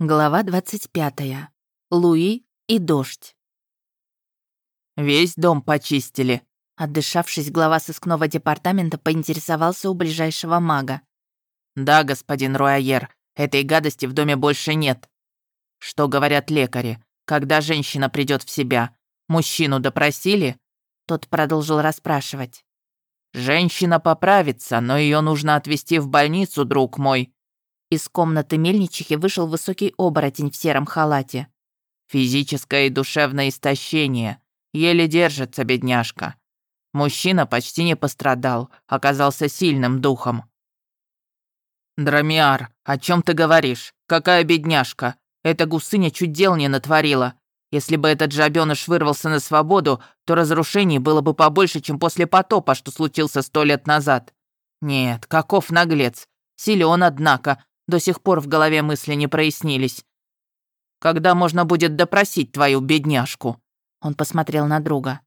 Глава 25. Луи и дождь. «Весь дом почистили», — отдышавшись, глава сыскного департамента поинтересовался у ближайшего мага. «Да, господин Руайер, этой гадости в доме больше нет. Что говорят лекари? Когда женщина придет в себя? Мужчину допросили?» Тот продолжил расспрашивать. «Женщина поправится, но ее нужно отвезти в больницу, друг мой», из комнаты мельничихи вышел высокий оборотень в сером халате. «Физическое и душевное истощение. Еле держится, бедняжка. Мужчина почти не пострадал, оказался сильным духом». «Драмиар, о чем ты говоришь? Какая бедняжка? Эта гусыня чуть дел не натворила. Если бы этот жабёныш вырвался на свободу, то разрушений было бы побольше, чем после потопа, что случился сто лет назад. Нет, каков наглец. Силен, однако, до сих пор в голове мысли не прояснились. Когда можно будет допросить твою бедняжку?» Он посмотрел на друга.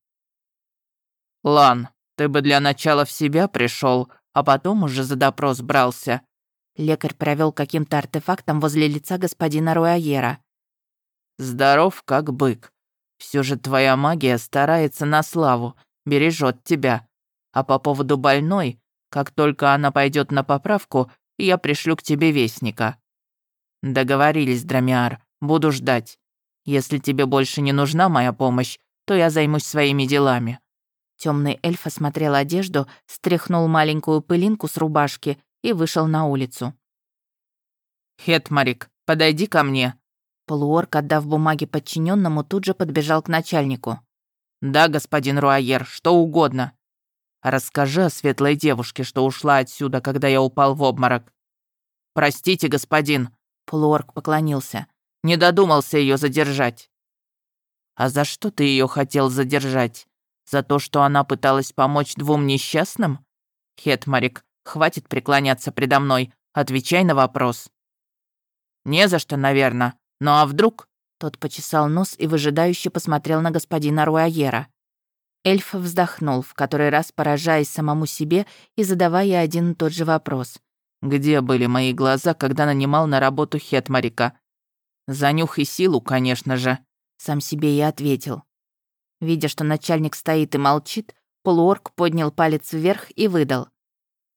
«Лан, ты бы для начала в себя пришел, а потом уже за допрос брался». Лекарь провел каким-то артефактом возле лица господина Руайера. «Здоров, как бык. Все же твоя магия старается на славу, бережет тебя. А по поводу больной, как только она пойдет на поправку, я пришлю к тебе вестника». «Договорились, Драмиар, буду ждать. Если тебе больше не нужна моя помощь, то я займусь своими делами». Темный эльф осмотрел одежду, стряхнул маленькую пылинку с рубашки и вышел на улицу. «Хетмарик, подойди ко мне». Полуорк, отдав бумаги подчиненному, тут же подбежал к начальнику. «Да, господин Руайер, что угодно. Расскажи о светлой девушке, что ушла отсюда, когда я упал в обморок. Простите, господин. Полуорг поклонился. Не додумался ее задержать. А за что ты ее хотел задержать? За то, что она пыталась помочь двум несчастным? Хетмарик, хватит преклоняться предо мной. Отвечай на вопрос. Не за что, наверное. Ну а вдруг? Тот почесал нос и выжидающе посмотрел на господина Руайера. Эльф вздохнул, в который раз поражаясь самому себе и задавая один и тот же вопрос. «Где были мои глаза, когда нанимал на работу Хетмарика?» «За нюх и силу, конечно же», — сам себе и ответил. Видя, что начальник стоит и молчит, полуорк поднял палец вверх и выдал.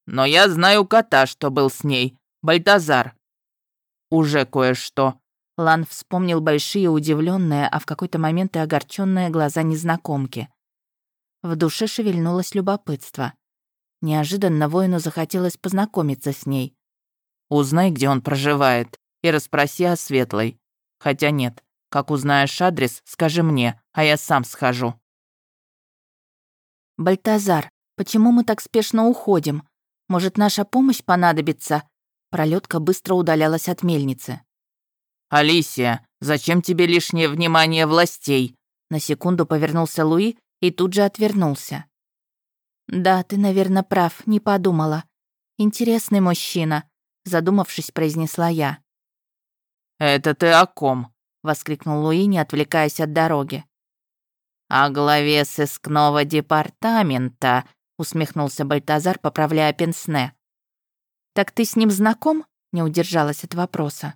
«Но я знаю кота, что был с ней, Бальтазар». «Уже кое-что». Лан вспомнил большие удивленные, а в какой-то момент и огорченные глаза незнакомки. В душе шевельнулось любопытство. Неожиданно воину захотелось познакомиться с ней. «Узнай, где он проживает, и расспроси о Светлой. Хотя нет, как узнаешь адрес, скажи мне, а я сам схожу». «Бальтазар, почему мы так спешно уходим? Может, наша помощь понадобится?» Пролетка быстро удалялась от мельницы. «Алисия, зачем тебе лишнее внимание властей?» На секунду повернулся Луи и тут же отвернулся. «Да, ты, наверное, прав, не подумала. Интересный мужчина», — задумавшись, произнесла я. «Это ты о ком?» — воскликнул Луи, не отвлекаясь от дороги. «О главе сыскного департамента», — усмехнулся Бальтазар, поправляя пенсне. «Так ты с ним знаком?» — не удержалась от вопроса.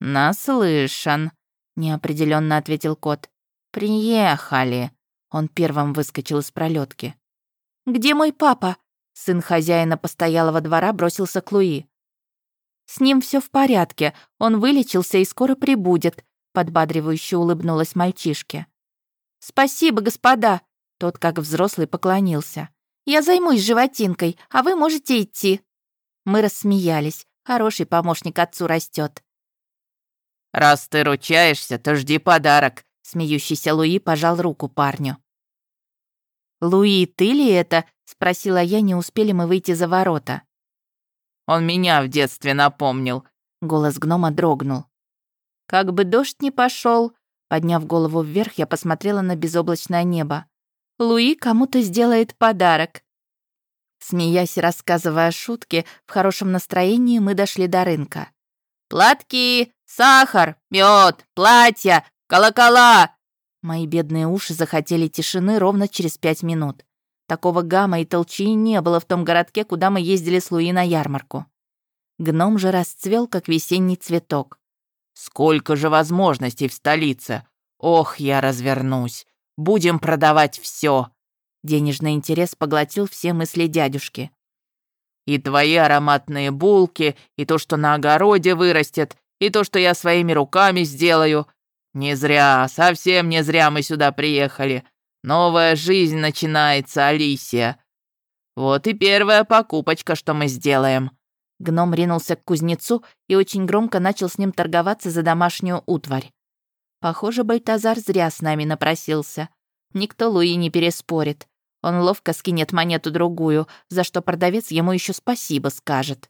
«Наслышан», — неопределенно ответил кот. «Приехали». Он первым выскочил из пролетки. «Где мой папа?» Сын хозяина постоялого двора бросился к Луи. «С ним все в порядке, он вылечился и скоро прибудет», подбадривающе улыбнулась мальчишке. «Спасибо, господа!» Тот, как взрослый, поклонился. «Я займусь животинкой, а вы можете идти». Мы рассмеялись. Хороший помощник отцу растет. «Раз ты ручаешься, то жди подарок», Смеющийся Луи пожал руку парню. «Луи, ты ли это?» — спросила я, не успели мы выйти за ворота. «Он меня в детстве напомнил», — голос гнома дрогнул. «Как бы дождь не пошел, подняв голову вверх, я посмотрела на безоблачное небо. «Луи кому-то сделает подарок». Смеясь и рассказывая шутки, в хорошем настроении мы дошли до рынка. «Платки, сахар, мед, платья, «Колокола!» Мои бедные уши захотели тишины ровно через пять минут. Такого гамма и толчии не было в том городке, куда мы ездили с Луи на ярмарку. Гном же расцвел, как весенний цветок. Сколько же возможностей в столице! Ох, я развернусь! Будем продавать все. Денежный интерес поглотил все мысли дядюшки. И твои ароматные булки, и то, что на огороде вырастет, и то, что я своими руками сделаю. Не зря, совсем не зря мы сюда приехали. Новая жизнь начинается, Алисия. Вот и первая покупочка, что мы сделаем». Гном ринулся к кузнецу и очень громко начал с ним торговаться за домашнюю утварь. Похоже, Бальтазар зря с нами напросился. Никто Луи не переспорит. Он ловко скинет монету другую, за что продавец ему еще спасибо скажет.